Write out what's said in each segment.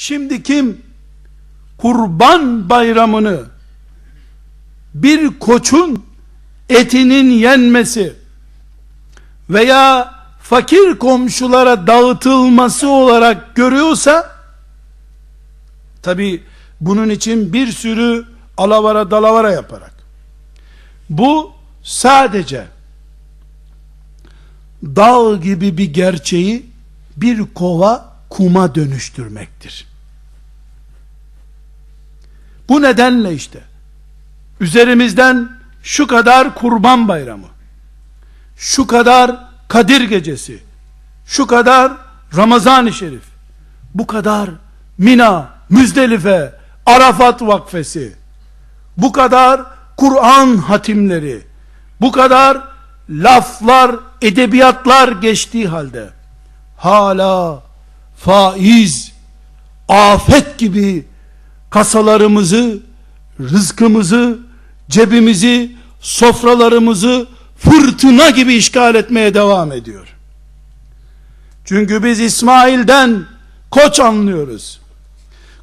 Şimdi kim kurban bayramını bir koçun etinin yenmesi veya fakir komşulara dağıtılması olarak görüyorsa tabi bunun için bir sürü alavara dalavara yaparak bu sadece dağ gibi bir gerçeği bir kova kuma dönüştürmektir. Bu nedenle işte üzerimizden şu kadar kurban bayramı, şu kadar Kadir gecesi, şu kadar Ramazan-ı Şerif, bu kadar Mina, Müzdelife, Arafat vakfesi, bu kadar Kur'an hatimleri, bu kadar laflar, edebiyatlar geçtiği halde, hala faiz, afet gibi kasalarımızı, rızkımızı, cebimizi, sofralarımızı fırtına gibi işgal etmeye devam ediyor. Çünkü biz İsmail'den koç anlıyoruz.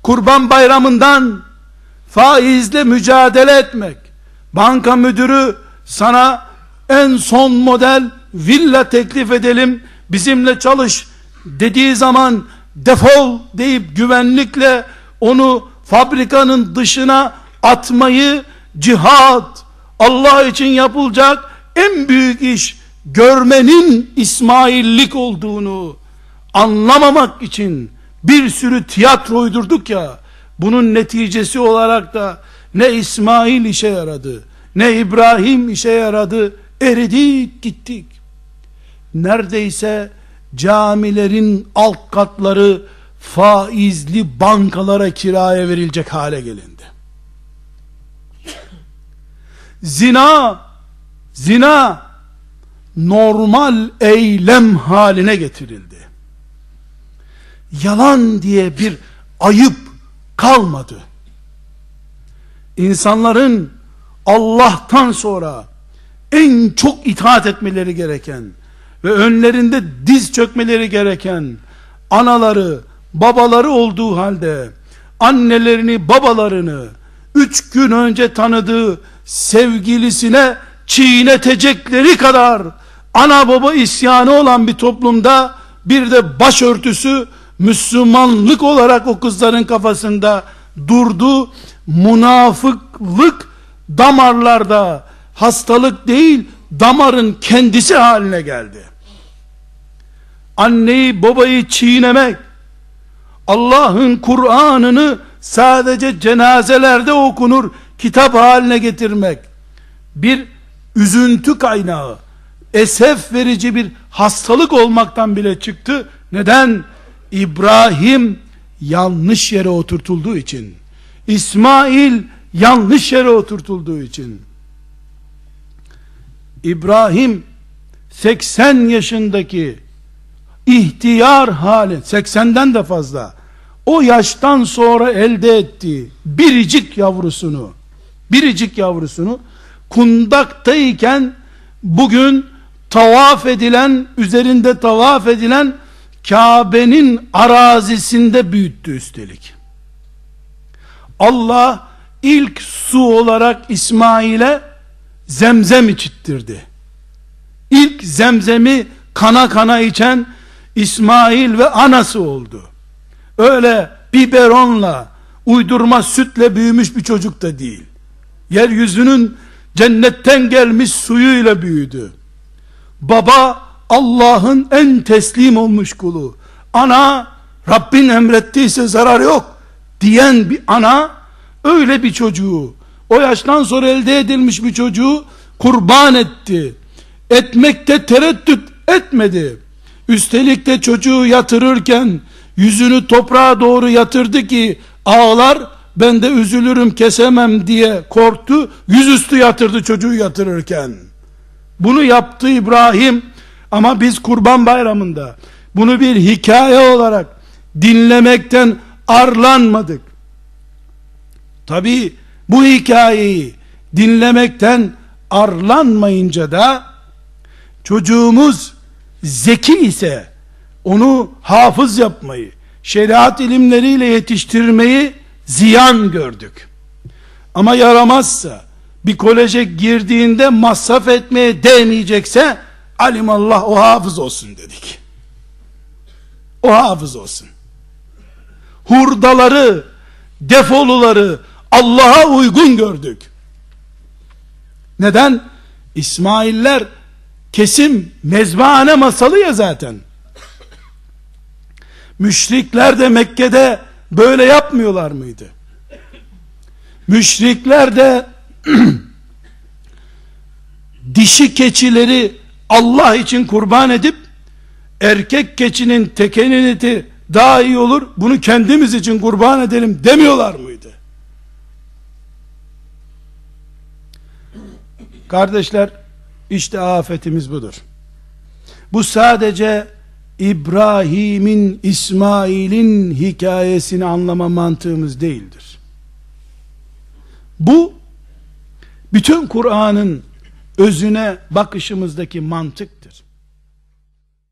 Kurban bayramından faizle mücadele etmek, banka müdürü sana en son model villa teklif edelim, bizimle çalış dediği zaman defol deyip güvenlikle onu fabrikanın dışına atmayı cihat. Allah için yapılacak en büyük iş görmenin İsmaillik olduğunu anlamamak için bir sürü tiyatro uydurduk ya bunun neticesi olarak da ne İsmail işe yaradı ne İbrahim işe yaradı eridik gittik. Neredeyse camilerin alt katları faizli bankalara kiraya verilecek hale gelindi. Zina, zina normal eylem haline getirildi. Yalan diye bir ayıp kalmadı. İnsanların Allah'tan sonra en çok itaat etmeleri gereken ve önlerinde diz çökmeleri gereken anaları, babaları olduğu halde annelerini, babalarını üç gün önce tanıdığı sevgilisine çiğnetecekleri kadar ana baba isyanı olan bir toplumda bir de başörtüsü Müslümanlık olarak o kızların kafasında durdu. Münafıklık damarlarda hastalık değil damarın kendisi haline geldi. Anneyi babayı çiğnemek Allah'ın Kur'an'ını sadece cenazelerde okunur kitap haline getirmek bir üzüntü kaynağı esef verici bir hastalık olmaktan bile çıktı. Neden? İbrahim yanlış yere oturtulduğu için. İsmail yanlış yere oturtulduğu için. İbrahim 80 yaşındaki ihtiyar hali 80'den de fazla o yaştan sonra elde ettiği biricik yavrusunu biricik yavrusunu kundaktayken bugün tavaf edilen üzerinde tavaf edilen Kabe'nin arazisinde büyüttü üstelik. Allah ilk su olarak İsmail'e zemzem içittirdi. İlk zemzemi kana kana içen İsmail ve anası oldu. Öyle biberonla, uydurma sütle büyümüş bir çocuk da değil. Yeryüzünün cennetten gelmiş suyuyla büyüdü. Baba Allah'ın en teslim olmuş kulu. Ana Rabbin emrettiyse zarar yok diyen bir ana öyle bir çocuğu o yaştan sonra elde edilmiş bir çocuğu kurban etti. Etmekte tereddüt etmedi. Üstelik de çocuğu yatırırken yüzünü toprağa doğru yatırdı ki ağlar ben de üzülürüm kesemem diye korktu. Yüzüstü yatırdı çocuğu yatırırken. Bunu yaptı İbrahim ama biz kurban bayramında bunu bir hikaye olarak dinlemekten arlanmadık. Tabi bu hikayeyi dinlemekten arlanmayınca da çocuğumuz zeki ise onu hafız yapmayı, şeriat ilimleriyle yetiştirmeyi ziyan gördük. Ama yaramazsa, bir koleje girdiğinde masraf etmeye değmeyecekse, alimallah o hafız olsun dedik. O hafız olsun. Hurdaları, defoluları Allah'a uygun gördük. Neden? İsmailler kesim mezbahane masalı ya zaten. Müşrikler de Mekke'de böyle yapmıyorlar mıydı? Müşrikler de dişi keçileri Allah için kurban edip erkek keçinin tekenin eti daha iyi olur bunu kendimiz için kurban edelim demiyorlar mıydı? Kardeşler işte afetimiz budur. Bu sadece İbrahim'in, İsmail'in hikayesini anlama mantığımız değildir. Bu bütün Kur'an'ın özüne bakışımızdaki mantıktır.